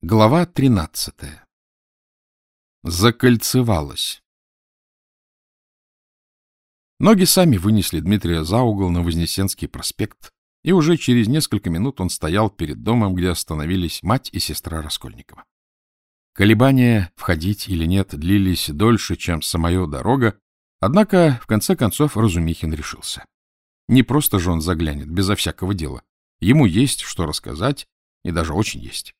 Глава тринадцатая. Закольцевалась. Ноги сами вынесли Дмитрия за угол на Вознесенский проспект, и уже через несколько минут он стоял перед домом, где остановились мать и сестра Раскольникова. Колебания, входить или нет, длились дольше, чем самая дорога, однако, в конце концов, Разумихин решился. Не просто же он заглянет, безо всякого дела. Ему есть что рассказать, и даже очень есть.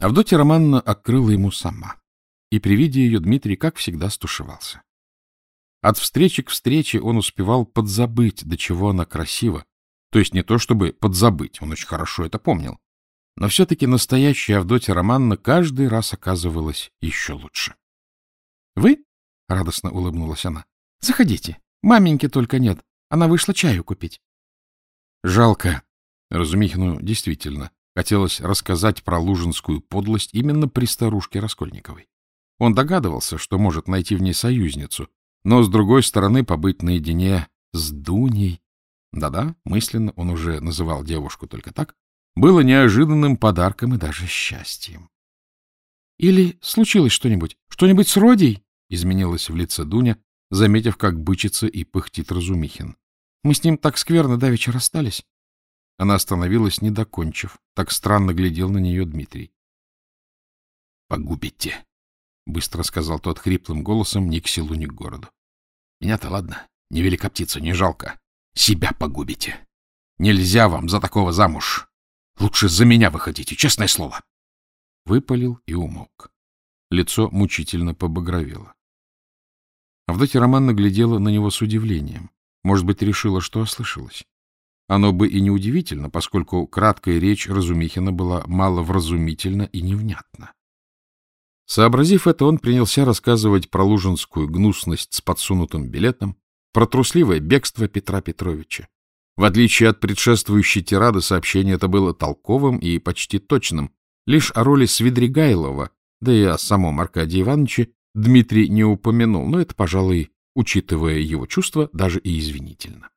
Авдотья Романовна открыла ему сама, и при виде ее Дмитрий, как всегда, стушевался. От встречи к встрече он успевал подзабыть, до чего она красива, то есть не то чтобы подзабыть, он очень хорошо это помнил, но все-таки настоящая Авдотья Романовна каждый раз оказывалась еще лучше. — Вы? — радостно улыбнулась она. — Заходите. Маменьки только нет. Она вышла чаю купить. — Жалко. Разумихину действительно Хотелось рассказать про лужинскую подлость именно при старушке Раскольниковой. Он догадывался, что может найти в ней союзницу, но, с другой стороны, побыть наедине с Дуней... Да-да, мысленно он уже называл девушку только так, было неожиданным подарком и даже счастьем. — Или случилось что-нибудь? Что-нибудь с Родей? — изменилась в лице Дуня, заметив, как бычится и пыхтит Разумихин. — Мы с ним так скверно давеча расстались. Она остановилась, не докончив. Так странно глядел на нее Дмитрий. — Погубите, — быстро сказал тот хриплым голосом ни к селу, ни к городу. — Меня-то ладно, не велика птица, не жалко. Себя погубите. Нельзя вам за такого замуж. Лучше за меня выходите, честное слово. Выпалил и умолк. Лицо мучительно побагровело. Авдотья Романна глядела на него с удивлением. Может быть, решила, что ослышалась. Оно бы и не удивительно, поскольку краткая речь Разумихина была маловразумительна и невнятна. Сообразив это, он принялся рассказывать про лужинскую гнусность с подсунутым билетом, про трусливое бегство Петра Петровича. В отличие от предшествующей тирады, сообщение это было толковым и почти точным. Лишь о роли Свидригайлова, да и о самом Аркадии Ивановиче, Дмитрий не упомянул, но это, пожалуй, учитывая его чувства, даже и извинительно.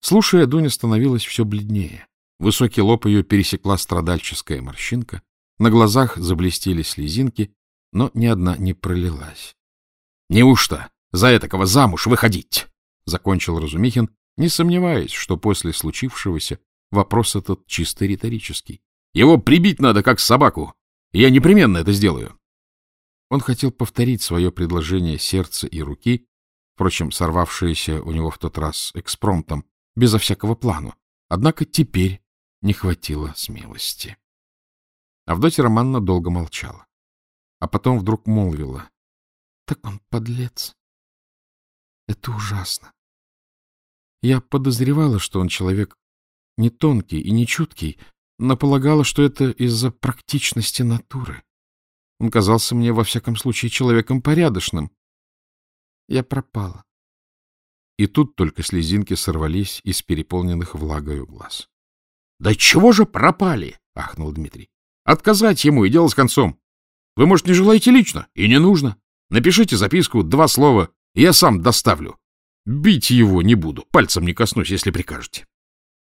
Слушая, Дуня становилась все бледнее. Высокий лоб ее пересекла страдальческая морщинка, на глазах заблестели слезинки, но ни одна не пролилась. — Неужто за этакого замуж выходить? — закончил Разумихин, не сомневаясь, что после случившегося вопрос этот чисто риторический. — Его прибить надо, как собаку, я непременно это сделаю. Он хотел повторить свое предложение сердца и руки, впрочем, сорвавшееся у него в тот раз экспромтом, безо всякого плану. Однако теперь не хватило смелости. Авдотья Романна долго молчала, а потом вдруг молвила. — Так он подлец. Это ужасно. Я подозревала, что он человек не тонкий и не чуткий, но полагала, что это из-за практичности натуры. Он казался мне, во всяком случае, человеком порядочным. Я пропала. И тут только слезинки сорвались из переполненных влагою глаз. — Да чего же пропали? — ахнул Дмитрий. — Отказать ему и дело с концом. Вы, может, не желаете лично? И не нужно. Напишите записку, два слова, и я сам доставлю. Бить его не буду, пальцем не коснусь, если прикажете.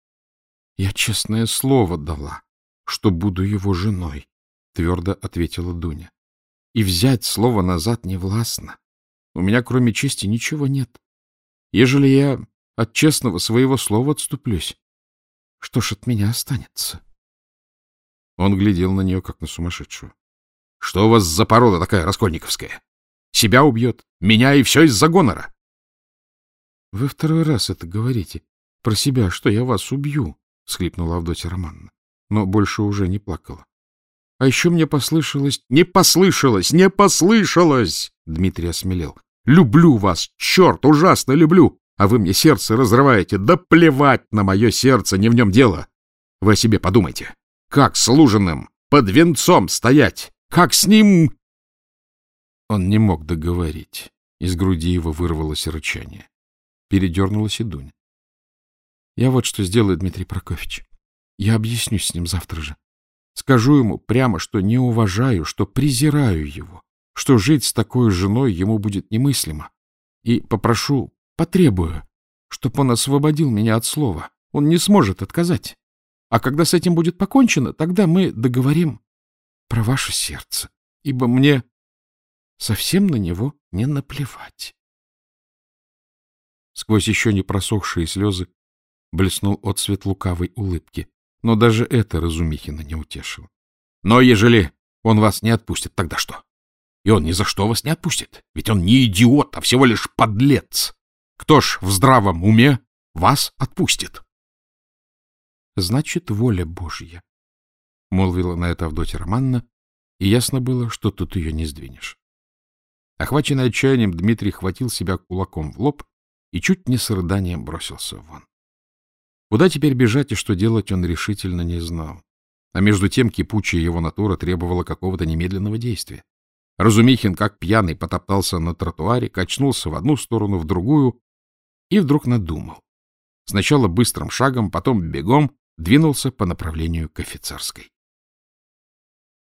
— Я честное слово дала, что буду его женой, — твердо ответила Дуня. — И взять слово назад не властно. У меня, кроме чести, ничего нет. Ежели я от честного своего слова отступлюсь, что ж от меня останется? Он глядел на нее, как на сумасшедшую. — Что у вас за порода такая раскольниковская? Себя убьет, меня и все из-за гонора. — Вы второй раз это говорите. Про себя, что я вас убью, — всхлипнула Авдотья Романовна, но больше уже не плакала. — А еще мне послышалось... — Не послышалось, не послышалось! — Дмитрий осмелел. Люблю вас, черт, ужасно люблю, а вы мне сердце разрываете. Да плевать на мое сердце, не в нем дело. Вы о себе подумайте. Как с Лужиным под венцом стоять? Как с ним...» Он не мог договорить. Из груди его вырвалось рычание. Передернулась и Дуня. «Я вот что сделаю, Дмитрий Прокофьевич. Я объяснюсь с ним завтра же. Скажу ему прямо, что не уважаю, что презираю его что жить с такой женой ему будет немыслимо. И попрошу, потребую, чтоб он освободил меня от слова. Он не сможет отказать. А когда с этим будет покончено, тогда мы договорим про ваше сердце, ибо мне совсем на него не наплевать. Сквозь еще не просохшие слезы блеснул отсвет лукавой улыбки, но даже это Разумихина не утешило. — Но ежели он вас не отпустит, тогда что? И он ни за что вас не отпустит, ведь он не идиот, а всего лишь подлец. Кто ж в здравом уме вас отпустит? — Значит, воля Божья, — молвила на это Авдотья Романна, и ясно было, что тут ее не сдвинешь. Охваченный отчаянием, Дмитрий хватил себя кулаком в лоб и чуть не с рыданием бросился вон. Куда теперь бежать и что делать, он решительно не знал. А между тем кипучая его натура требовала какого-то немедленного действия. Разумихин, как пьяный, потоптался на тротуаре, качнулся в одну сторону, в другую, и вдруг надумал. Сначала быстрым шагом, потом бегом двинулся по направлению к офицерской.